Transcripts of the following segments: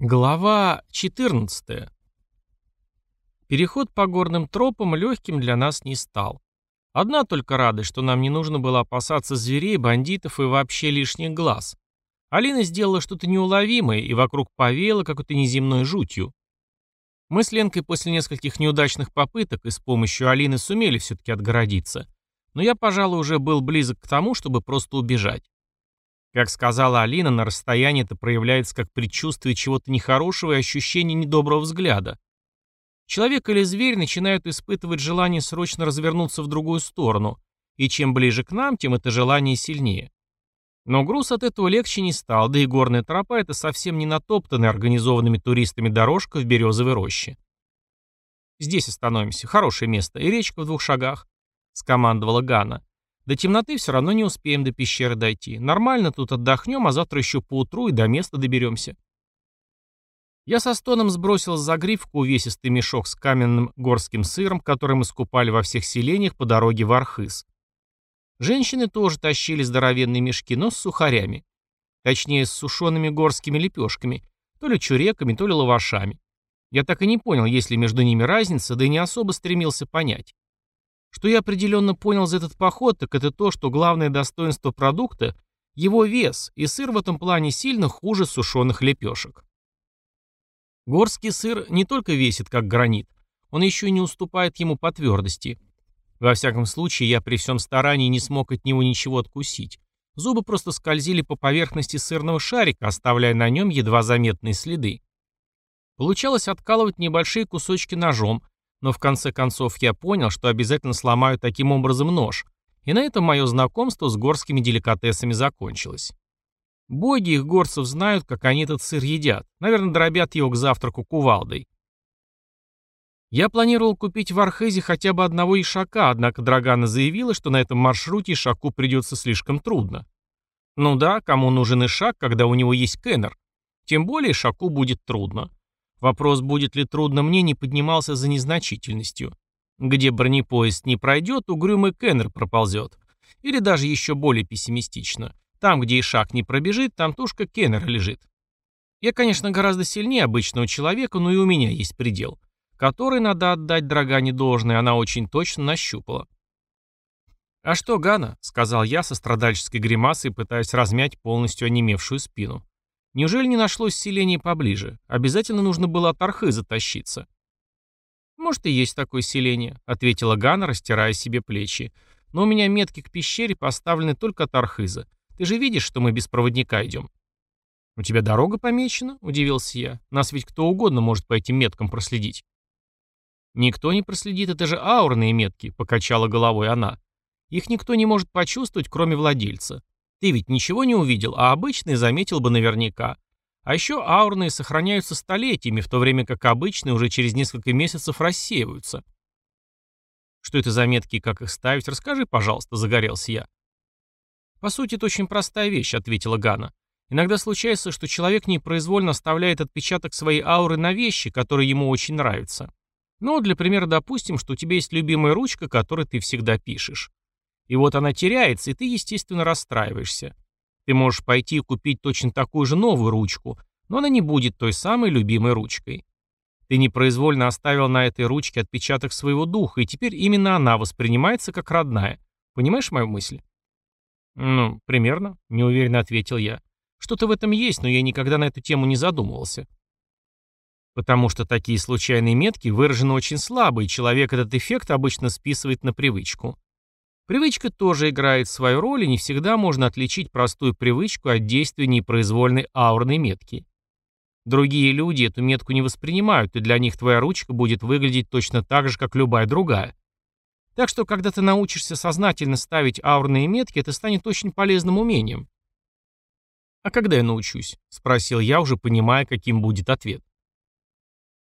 Глава 14. Переход по горным тропам легким для нас не стал. Одна только радость, что нам не нужно было опасаться зверей, бандитов и вообще лишних глаз. Алина сделала что-то неуловимое, и вокруг повеяло какой-то неземной жутью. Мы с Ленкой после нескольких неудачных попыток и с помощью Алины сумели все-таки отгородиться. Но я, пожалуй, уже был близок к тому, чтобы просто убежать. Как сказала Алина, на расстоянии это проявляется как предчувствие чего-то нехорошего и ощущение недоброго взгляда. Человек или зверь начинают испытывать желание срочно развернуться в другую сторону, и чем ближе к нам, тем это желание сильнее. Но груз от этого легче не стал, да и горная тропа — это совсем не натоптанная организованными туристами дорожка в березовой роще. «Здесь остановимся, хорошее место, и речка в двух шагах», — скомандовала Гана. До темноты все равно не успеем до пещеры дойти. Нормально тут отдохнем, а завтра еще поутру и до места доберемся. Я со стоном сбросил с загривку увесистый мешок с каменным горским сыром, который мы скупали во всех селениях по дороге в Архыз. Женщины тоже тащили здоровенные мешки, но с сухарями. Точнее, с сушеными горскими лепешками, то ли чуреками, то ли лавашами. Я так и не понял, есть ли между ними разница, да и не особо стремился понять. Что я определенно понял за этот поход, так это то, что главное достоинство продукта – его вес, и сыр в этом плане сильно хуже сушеных лепешек. Горский сыр не только весит как гранит, он еще и не уступает ему по твердости. Во всяком случае, я при всем старании не смог от него ничего откусить. Зубы просто скользили по поверхности сырного шарика, оставляя на нем едва заметные следы. Получалось откалывать небольшие кусочки ножом, но в конце концов я понял, что обязательно сломаю таким образом нож, и на этом мое знакомство с горскими деликатесами закончилось. Боги их горцев знают, как они этот сыр едят. Наверное, дробят его к завтраку кувалдой. Я планировал купить в Архезе хотя бы одного ишака, однако Драгана заявила, что на этом маршруте ишаку придется слишком трудно. Ну да, кому нужен ишак, когда у него есть кеннер? Тем более ишаку будет трудно. Вопрос, будет ли трудно мне, не поднимался за незначительностью. Где бронепоезд не пройдет, угрюмый Кеннер проползет. Или даже еще более пессимистично. Там, где и шаг не пробежит, там тушка Кеннера лежит. Я, конечно, гораздо сильнее обычного человека, но и у меня есть предел, который, надо отдать Драгане должное, она очень точно нащупала. «А что, Гана?» — сказал я со страдальческой гримасой, пытаясь размять полностью онемевшую спину. Неужели не нашлось селения поближе? Обязательно нужно было от Архы затащиться. «Может, и есть такое селение», — ответила Гана, растирая себе плечи. «Но у меня метки к пещере поставлены только от Архиза. Ты же видишь, что мы без проводника идем». «У тебя дорога помечена?» — удивился я. «Нас ведь кто угодно может по этим меткам проследить». «Никто не проследит, это же аурные метки», — покачала головой она. «Их никто не может почувствовать, кроме владельца. Ты ведь ничего не увидел, а обычный заметил бы наверняка. А еще аурные сохраняются столетиями, в то время как обычные уже через несколько месяцев рассеиваются. Что это за метки и как их ставить, расскажи, пожалуйста, загорелся я. По сути, это очень простая вещь, ответила Гана. Иногда случается, что человек непроизвольно оставляет отпечаток своей ауры на вещи, которые ему очень нравятся. Ну, для примера допустим, что у тебя есть любимая ручка, которой ты всегда пишешь. И вот она теряется, и ты, естественно, расстраиваешься. Ты можешь пойти и купить точно такую же новую ручку, но она не будет той самой любимой ручкой. Ты непроизвольно оставил на этой ручке отпечаток своего духа, и теперь именно она воспринимается как родная. Понимаешь мою мысль? Ну, примерно, неуверенно ответил я. Что-то в этом есть, но я никогда на эту тему не задумывался. Потому что такие случайные метки выражены очень слабо, и человек этот эффект обычно списывает на привычку. Привычка тоже играет свою роль, и не всегда можно отличить простую привычку от действия непроизвольной аурной метки. Другие люди эту метку не воспринимают, и для них твоя ручка будет выглядеть точно так же, как любая другая. Так что, когда ты научишься сознательно ставить аурные метки, это станет очень полезным умением. «А когда я научусь?» — спросил я, уже понимая, каким будет ответ.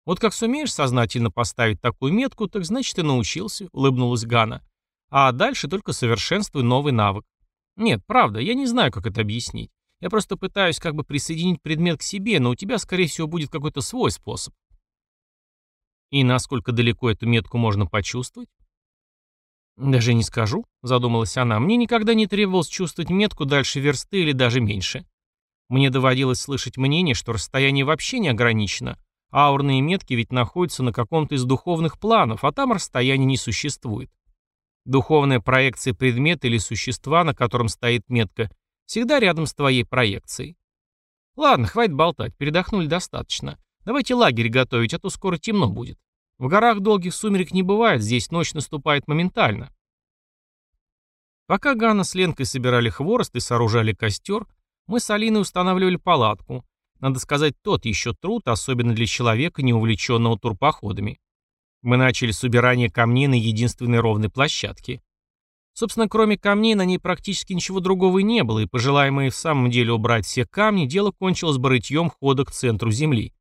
«Вот как сумеешь сознательно поставить такую метку, так значит и научился», — улыбнулась Гана. А дальше только совершенствую новый навык. Нет, правда, я не знаю, как это объяснить. Я просто пытаюсь как бы присоединить предмет к себе, но у тебя, скорее всего, будет какой-то свой способ. И насколько далеко эту метку можно почувствовать? Даже не скажу, задумалась она. Мне никогда не требовалось чувствовать метку дальше версты или даже меньше. Мне доводилось слышать мнение, что расстояние вообще не ограничено. Аурные метки ведь находятся на каком-то из духовных планов, а там расстояния не существует. Духовная проекция предмета или существа, на котором стоит метка, всегда рядом с твоей проекцией. Ладно, хватит болтать, передохнули достаточно. Давайте лагерь готовить, а то скоро темно будет. В горах долгих сумерек не бывает, здесь ночь наступает моментально. Пока Ганна с Ленкой собирали хворост и сооружали костер, мы с Алиной устанавливали палатку. Надо сказать, тот еще труд, особенно для человека, не увлеченного турпоходами. Мы начали с убирания камней на единственной ровной площадке. Собственно, кроме камней на ней практически ничего другого и не было, и пожелаемые в самом деле убрать все камни, дело кончилось барытьем хода к центру земли.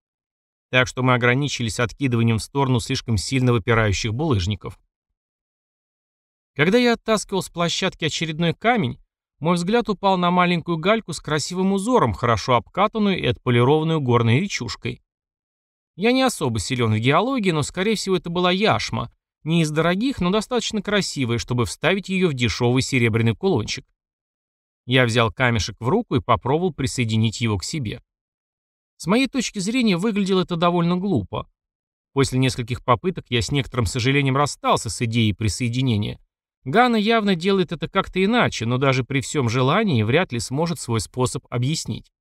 Так что мы ограничились откидыванием в сторону слишком сильно выпирающих булыжников. Когда я оттаскивал с площадки очередной камень, мой взгляд упал на маленькую гальку с красивым узором, хорошо обкатанную и отполированную горной речушкой. Я не особо силен в геологии, но, скорее всего, это была яшма, не из дорогих, но достаточно красивая, чтобы вставить ее в дешевый серебряный кулончик. Я взял камешек в руку и попробовал присоединить его к себе. С моей точки зрения, выглядело это довольно глупо. После нескольких попыток я с некоторым сожалением расстался с идеей присоединения, Гана явно делает это как-то иначе, но даже при всем желании вряд ли сможет свой способ объяснить.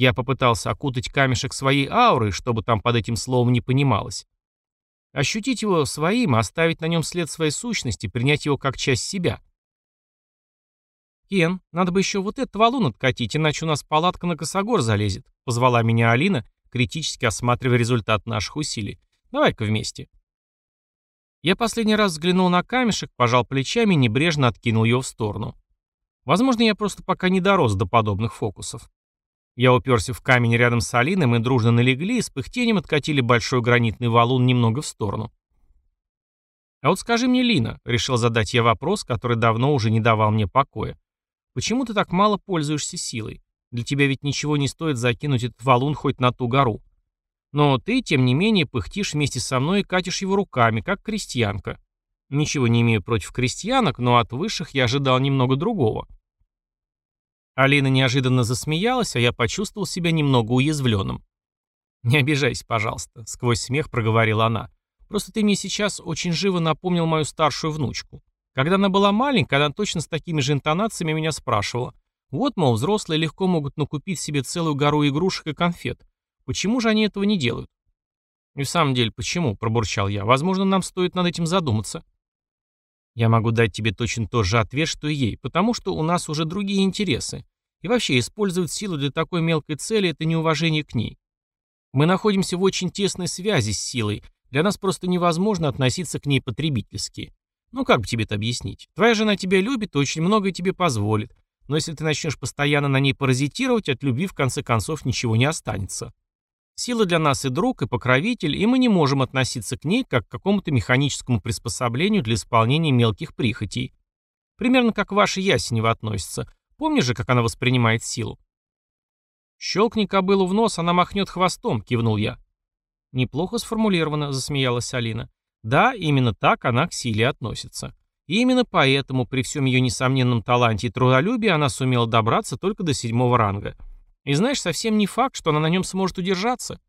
Я попытался окутать камешек своей аурой, чтобы там под этим словом не понималось. Ощутить его своим, оставить на нем след своей сущности, принять его как часть себя. «Кен, надо бы еще вот этот валун откатить, иначе у нас палатка на косогор залезет», позвала меня Алина, критически осматривая результат наших усилий. «Давай-ка вместе». Я последний раз взглянул на камешек, пожал плечами и небрежно откинул его в сторону. Возможно, я просто пока не дорос до подобных фокусов. Я уперся в камень рядом с Алиной, мы дружно налегли и с пыхтением откатили большой гранитный валун немного в сторону. «А вот скажи мне, Лина», — решил задать я вопрос, который давно уже не давал мне покоя. «Почему ты так мало пользуешься силой? Для тебя ведь ничего не стоит закинуть этот валун хоть на ту гору. Но ты, тем не менее, пыхтишь вместе со мной и катишь его руками, как крестьянка. Ничего не имею против крестьянок, но от высших я ожидал немного другого. Алина неожиданно засмеялась, а я почувствовал себя немного уязвленным. «Не обижайся, пожалуйста», — сквозь смех проговорила она. «Просто ты мне сейчас очень живо напомнил мою старшую внучку. Когда она была маленькая, она точно с такими же интонациями меня спрашивала. Вот, мол, взрослые легко могут накупить себе целую гору игрушек и конфет. Почему же они этого не делают? И в самом деле, почему? Пробурчал я. Возможно, нам стоит над этим задуматься. Я могу дать тебе точно тот же ответ, что и ей, потому что у нас уже другие интересы. И вообще, использовать силу для такой мелкой цели – это неуважение к ней. Мы находимся в очень тесной связи с силой, для нас просто невозможно относиться к ней потребительски. Ну как бы тебе это объяснить? Твоя жена тебя любит и очень многое тебе позволит, но если ты начнешь постоянно на ней паразитировать, от любви в конце концов ничего не останется. Сила для нас и друг, и покровитель, и мы не можем относиться к ней как к какому-то механическому приспособлению для исполнения мелких прихотей. Примерно как ваша Ясенева относится. Помнишь же, как она воспринимает силу? «Щелкни кобылу в нос, она махнет хвостом», — кивнул я. «Неплохо сформулировано», — засмеялась Алина. «Да, именно так она к силе относится. И именно поэтому, при всем ее несомненном таланте и трудолюбии, она сумела добраться только до седьмого ранга. И знаешь, совсем не факт, что она на нем сможет удержаться.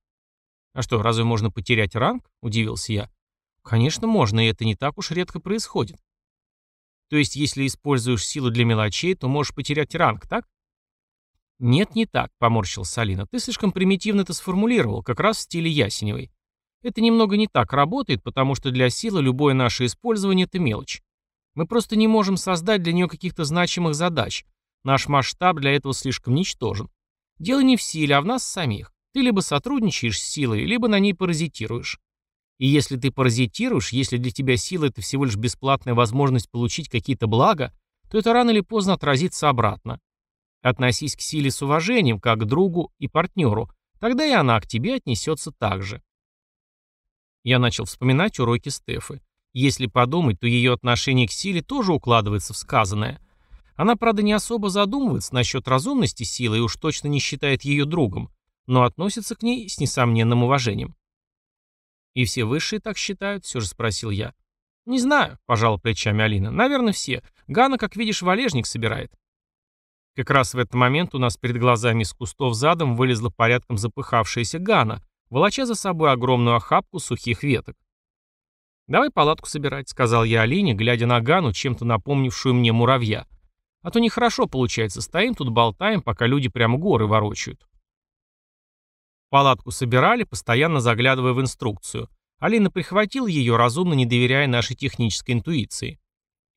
А что, разве можно потерять ранг? Удивился я. Конечно, можно, и это не так уж редко происходит. То есть, если используешь силу для мелочей, то можешь потерять ранг, так? Нет, не так, поморщился Алина. Ты слишком примитивно это сформулировал, как раз в стиле Ясеневой. Это немного не так работает, потому что для силы любое наше использование – это мелочь. Мы просто не можем создать для нее каких-то значимых задач. Наш масштаб для этого слишком ничтожен. Дело не в силе, а в нас самих. Ты либо сотрудничаешь с силой, либо на ней паразитируешь. И если ты паразитируешь, если для тебя сила – это всего лишь бесплатная возможность получить какие-то блага, то это рано или поздно отразится обратно. Относись к силе с уважением, как к другу и партнеру, тогда и она к тебе отнесется так же. Я начал вспоминать уроки Стефы. Если подумать, то ее отношение к силе тоже укладывается в сказанное – она, правда, не особо задумывается насчет разумности силы и уж точно не считает ее другом, но относится к ней с несомненным уважением. «И все высшие так считают?» — все же спросил я. «Не знаю», — пожала плечами Алина. «Наверное, все. Гана, как видишь, валежник собирает». Как раз в этот момент у нас перед глазами из кустов задом вылезла порядком запыхавшаяся Гана, волоча за собой огромную охапку сухих веток. «Давай палатку собирать», — сказал я Алине, глядя на Гану, чем-то напомнившую мне муравья. «А то нехорошо получается, стоим тут болтаем, пока люди прямо горы ворочают». Палатку собирали, постоянно заглядывая в инструкцию. Алина прихватила ее, разумно не доверяя нашей технической интуиции.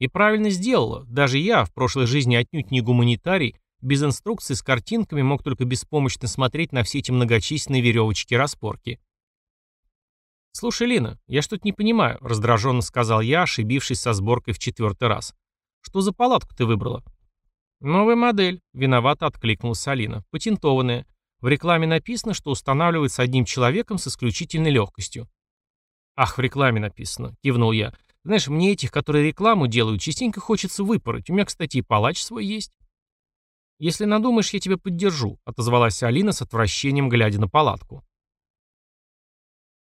И правильно сделала. Даже я, в прошлой жизни отнюдь не гуманитарий, без инструкции с картинками мог только беспомощно смотреть на все эти многочисленные веревочки-распорки. «Слушай, Лина, я что-то не понимаю», — раздраженно сказал я, ошибившись со сборкой в четвертый раз. «Что за палатку ты выбрала?» «Новая модель», — виновато откликнулась Алина. «Патентованная. В рекламе написано, что устанавливается одним человеком с исключительной легкостью». «Ах, в рекламе написано», — кивнул я. «Знаешь, мне этих, которые рекламу делают, частенько хочется выпороть. У меня, кстати, и палач свой есть». «Если надумаешь, я тебя поддержу», — отозвалась Алина с отвращением, глядя на палатку.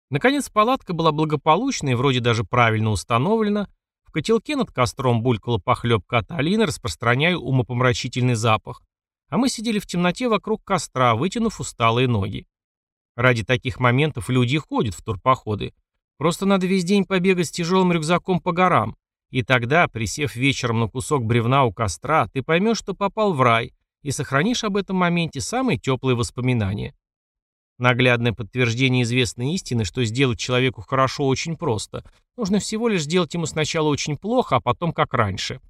Наконец, палатка была благополучна и вроде даже правильно установлена. В котелке над костром булькала похлебка от Алины, распространяя умопомрачительный запах. А мы сидели в темноте вокруг костра, вытянув усталые ноги. Ради таких моментов люди ходят в турпоходы. Просто надо весь день побегать с тяжелым рюкзаком по горам. И тогда, присев вечером на кусок бревна у костра, ты поймешь, что попал в рай, и сохранишь об этом моменте самые теплые воспоминания. Наглядное подтверждение известной истины, что сделать человеку хорошо очень просто. Нужно всего лишь сделать ему сначала очень плохо, а потом как раньше.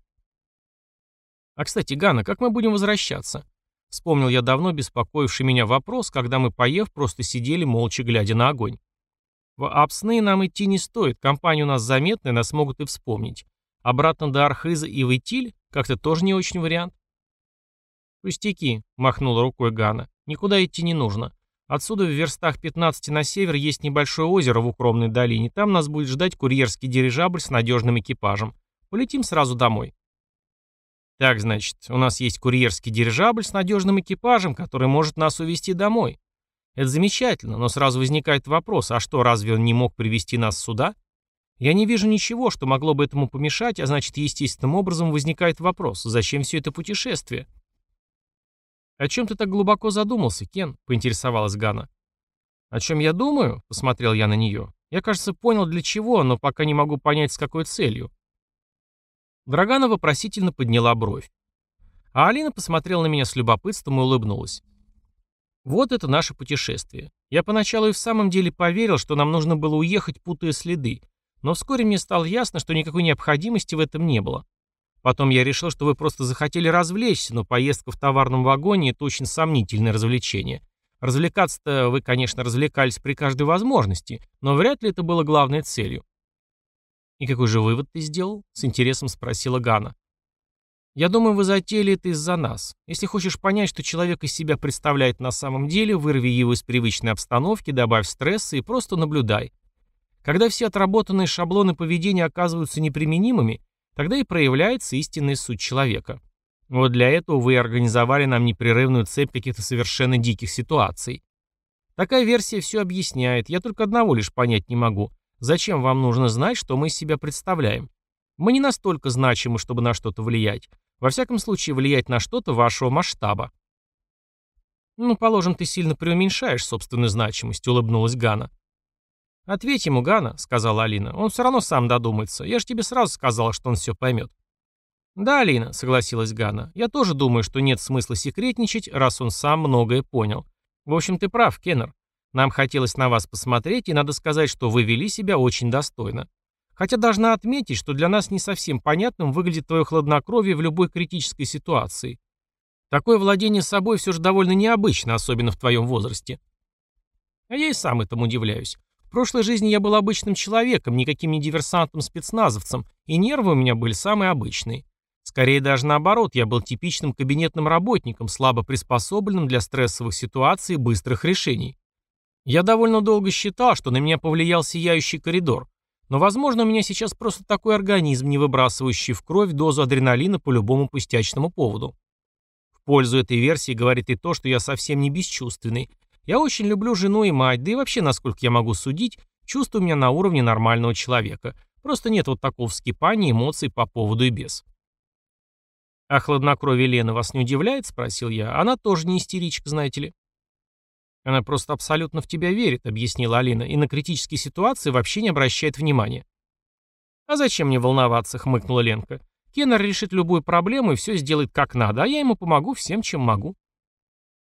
А кстати, Гана, как мы будем возвращаться? Вспомнил я давно беспокоивший меня вопрос, когда мы, поев, просто сидели, молча глядя на огонь. В Апсны нам идти не стоит, компания у нас заметная, нас могут и вспомнить. Обратно до Архиза и в Итиль как-то тоже не очень вариант. «Пустяки», — махнула рукой Гана. «Никуда идти не нужно. Отсюда в верстах 15 на север есть небольшое озеро в укромной долине. Там нас будет ждать курьерский дирижабль с надежным экипажем. Полетим сразу домой». «Так, значит, у нас есть курьерский дирижабль с надежным экипажем, который может нас увезти домой. Это замечательно, но сразу возникает вопрос, а что, разве он не мог привести нас сюда?» Я не вижу ничего, что могло бы этому помешать, а значит, естественным образом возникает вопрос, зачем все это путешествие? «О чем ты так глубоко задумался, Кен?» — поинтересовалась Гана. «О чем я думаю?» — посмотрел я на нее. «Я, кажется, понял для чего, но пока не могу понять, с какой целью». Драгана вопросительно подняла бровь. А Алина посмотрела на меня с любопытством и улыбнулась. «Вот это наше путешествие. Я поначалу и в самом деле поверил, что нам нужно было уехать, путая следы, но вскоре мне стало ясно, что никакой необходимости в этом не было. Потом я решил, что вы просто захотели развлечься, но поездка в товарном вагоне – это очень сомнительное развлечение. Развлекаться-то вы, конечно, развлекались при каждой возможности, но вряд ли это было главной целью. «И какой же вывод ты сделал?» – с интересом спросила Гана. «Я думаю, вы затеяли это из-за нас. Если хочешь понять, что человек из себя представляет на самом деле, вырви его из привычной обстановки, добавь стресса и просто наблюдай. Когда все отработанные шаблоны поведения оказываются неприменимыми, Тогда и проявляется истинная суть человека. Вот для этого вы организовали нам непрерывную цепь каких-то совершенно диких ситуаций. Такая версия все объясняет, я только одного лишь понять не могу. Зачем вам нужно знать, что мы из себя представляем? Мы не настолько значимы, чтобы на что-то влиять. Во всяком случае, влиять на что-то вашего масштаба. «Ну, положим, ты сильно преуменьшаешь собственную значимость», — улыбнулась Гана. «Ответь ему, Гана», — сказала Алина. «Он все равно сам додумается. Я же тебе сразу сказала, что он все поймет». «Да, Алина», — согласилась Гана. «Я тоже думаю, что нет смысла секретничать, раз он сам многое понял. В общем, ты прав, Кеннер. Нам хотелось на вас посмотреть, и надо сказать, что вы вели себя очень достойно. Хотя должна отметить, что для нас не совсем понятным выглядит твое хладнокровие в любой критической ситуации. Такое владение собой все же довольно необычно, особенно в твоем возрасте». А я и сам этому удивляюсь. В прошлой жизни я был обычным человеком, никаким не диверсантом-спецназовцем, и нервы у меня были самые обычные. Скорее даже наоборот, я был типичным кабинетным работником, слабо приспособленным для стрессовых ситуаций и быстрых решений. Я довольно долго считал, что на меня повлиял сияющий коридор, но, возможно, у меня сейчас просто такой организм, не выбрасывающий в кровь дозу адреналина по любому пустячному поводу. В пользу этой версии говорит и то, что я совсем не бесчувственный, я очень люблю жену и мать, да и вообще, насколько я могу судить, чувства у меня на уровне нормального человека. Просто нет вот такого вскипания эмоций по поводу и без. «А хладнокровие Лены вас не удивляет?» — спросил я. «Она тоже не истеричка, знаете ли». «Она просто абсолютно в тебя верит», — объяснила Алина, «и на критические ситуации вообще не обращает внимания». «А зачем мне волноваться?» — хмыкнула Ленка. «Кеннер решит любую проблему и все сделает как надо, а я ему помогу всем, чем могу».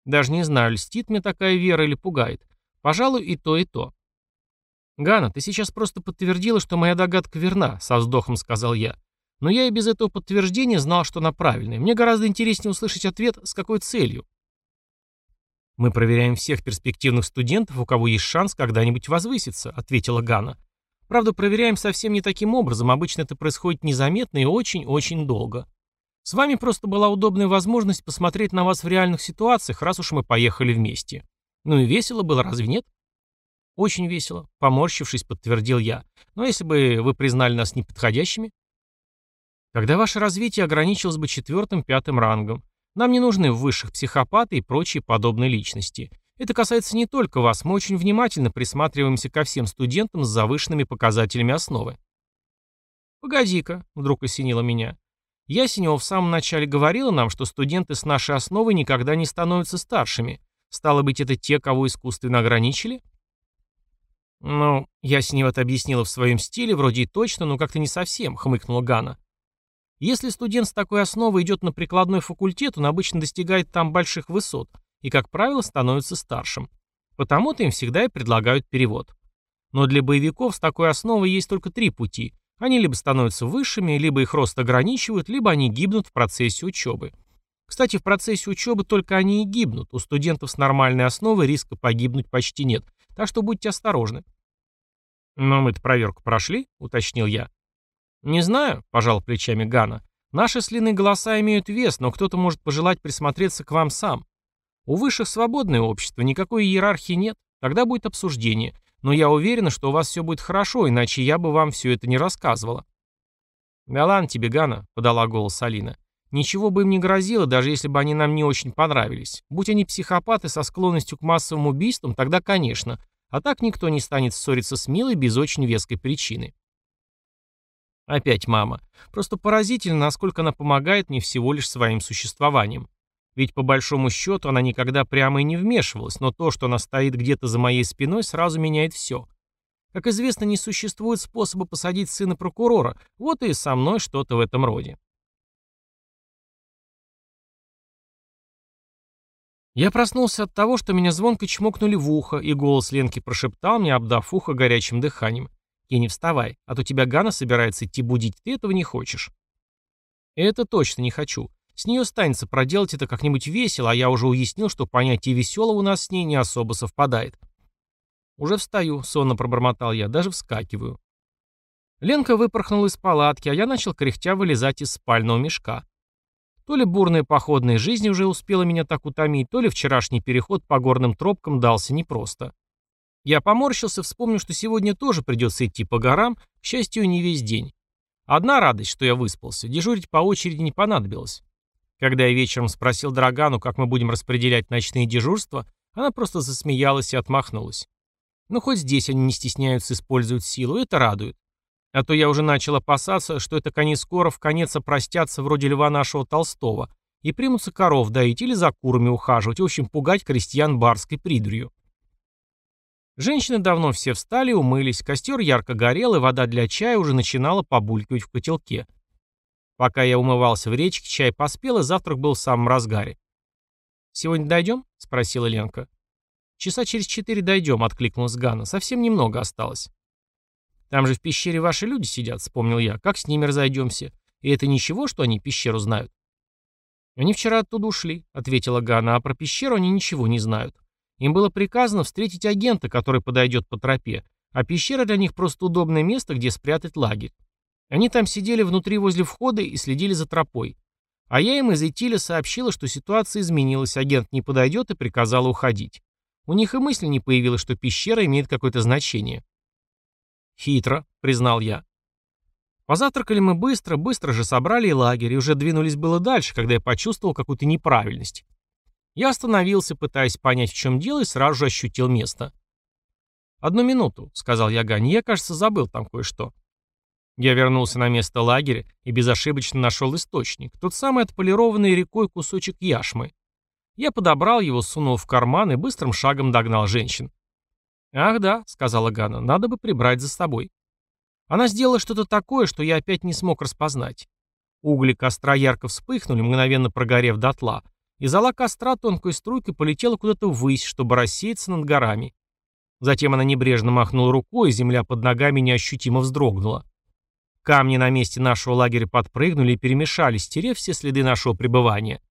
Даже не знаю, льстит мне такая вера или пугает. Пожалуй, и то, и то. «Гана, ты сейчас просто подтвердила, что моя догадка верна», — со вздохом сказал я. «Но я и без этого подтверждения знал, что она правильная. Мне гораздо интереснее услышать ответ, с какой целью». «Мы проверяем всех перспективных студентов, у кого есть шанс когда-нибудь возвыситься», — ответила Гана. «Правда, проверяем совсем не таким образом. Обычно это происходит незаметно и очень-очень долго. С вами просто была удобная возможность посмотреть на вас в реальных ситуациях, раз уж мы поехали вместе. Ну и весело было, разве нет?» «Очень весело», — поморщившись, подтвердил я. «Но если бы вы признали нас неподходящими?» «Когда ваше развитие ограничилось бы четвертым-пятым рангом. Нам не нужны высших психопаты и прочие подобные личности. Это касается не только вас, мы очень внимательно присматриваемся ко всем студентам с завышенными показателями основы». «Погоди-ка», — вдруг осенило меня. Ясенева в самом начале говорила нам, что студенты с нашей основы никогда не становятся старшими. Стало быть, это те, кого искусственно ограничили?» «Ну, Ясенева это объяснила в своем стиле, вроде и точно, но как-то не совсем», — хмыкнула Гана. «Если студент с такой основой идет на прикладной факультет, он обычно достигает там больших высот и, как правило, становится старшим. Потому-то им всегда и предлагают перевод. Но для боевиков с такой основой есть только три пути. Они либо становятся высшими, либо их рост ограничивают, либо они гибнут в процессе учебы. Кстати, в процессе учебы только они и гибнут. У студентов с нормальной основой риска погибнуть почти нет. Так что будьте осторожны. «Но мы-то проверку прошли», — уточнил я. «Не знаю», — пожал плечами Гана. «Наши слиные голоса имеют вес, но кто-то может пожелать присмотреться к вам сам. У высших свободное общество, никакой иерархии нет. Тогда будет обсуждение. Но я уверена, что у вас все будет хорошо, иначе я бы вам все это не рассказывала». «Да ладно тебе, Гана», — подала голос Алина. «Ничего бы им не грозило, даже если бы они нам не очень понравились. Будь они психопаты со склонностью к массовым убийствам, тогда, конечно, а так никто не станет ссориться с Милой без очень веской причины. Опять мама. Просто поразительно, насколько она помогает мне всего лишь своим существованием. Ведь по большому счету она никогда прямо и не вмешивалась, но то, что она стоит где-то за моей спиной, сразу меняет все. Как известно, не существует способа посадить сына прокурора, вот и со мной что-то в этом роде. Я проснулся от того, что меня звонко чмокнули в ухо, и голос Ленки прошептал мне, обдав ухо горячим дыханием. «Кенни, вставай, а то тебя Гана собирается идти будить, ты этого не хочешь». «Это точно не хочу. С нее станется проделать это как-нибудь весело, а я уже уяснил, что понятие веселого у нас с ней не особо совпадает». «Уже встаю», — сонно пробормотал я, даже вскакиваю. Ленка выпорхнула из палатки, а я начал кряхтя вылезать из спального мешка. То ли бурная походная жизнь уже успела меня так утомить, то ли вчерашний переход по горным тропкам дался непросто. Я поморщился, вспомнив, что сегодня тоже придется идти по горам, к счастью, не весь день. Одна радость, что я выспался, дежурить по очереди не понадобилось. Когда я вечером спросил Драгану, как мы будем распределять ночные дежурства, она просто засмеялась и отмахнулась. Ну, хоть здесь они не стесняются использовать силу, это радует. А то я уже начал опасаться, что это они скоро в конец опростятся вроде льва нашего Толстого и примутся коров доить или за курами ухаживать, в общем, пугать крестьян барской придурью. Женщины давно все встали умылись, костер ярко горел, и вода для чая уже начинала побулькивать в котелке. Пока я умывался в речке, чай поспел, и завтрак был в самом разгаре. «Сегодня дойдем?» — спросила Ленка. «Часа через четыре дойдем», — откликнулась Ганна. «Совсем немного осталось». Там же в пещере ваши люди сидят, вспомнил я. Как с ними разойдемся? И это ничего, что они пещеру знают? Они вчера оттуда ушли, ответила Гана, а про пещеру они ничего не знают. Им было приказано встретить агента, который подойдет по тропе, а пещера для них просто удобное место, где спрятать лагерь. Они там сидели внутри возле входа и следили за тропой. А я им из Итиля сообщила, что ситуация изменилась, агент не подойдет и приказала уходить. У них и мысли не появилось, что пещера имеет какое-то значение. «Хитро», — признал я. Позавтракали мы быстро, быстро же собрали и лагерь, и уже двинулись было дальше, когда я почувствовал какую-то неправильность. Я остановился, пытаясь понять, в чем дело, и сразу же ощутил место. «Одну минуту», — сказал я Гане, — «я, кажется, забыл там кое-что». Я вернулся на место лагеря и безошибочно нашел источник, тот самый отполированный рекой кусочек яшмы. Я подобрал его, сунул в карман и быстрым шагом догнал женщин. «Ах да», — сказала Гана, — «надо бы прибрать за собой». Она сделала что-то такое, что я опять не смог распознать. Угли костра ярко вспыхнули, мгновенно прогорев дотла, и зола костра тонкой струйкой полетела куда-то ввысь, чтобы рассеяться над горами. Затем она небрежно махнула рукой, и земля под ногами неощутимо вздрогнула. Камни на месте нашего лагеря подпрыгнули и перемешались, стерев все следы нашего пребывания.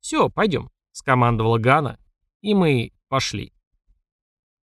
«Все, пойдем», — скомандовала Гана, и мы пошли.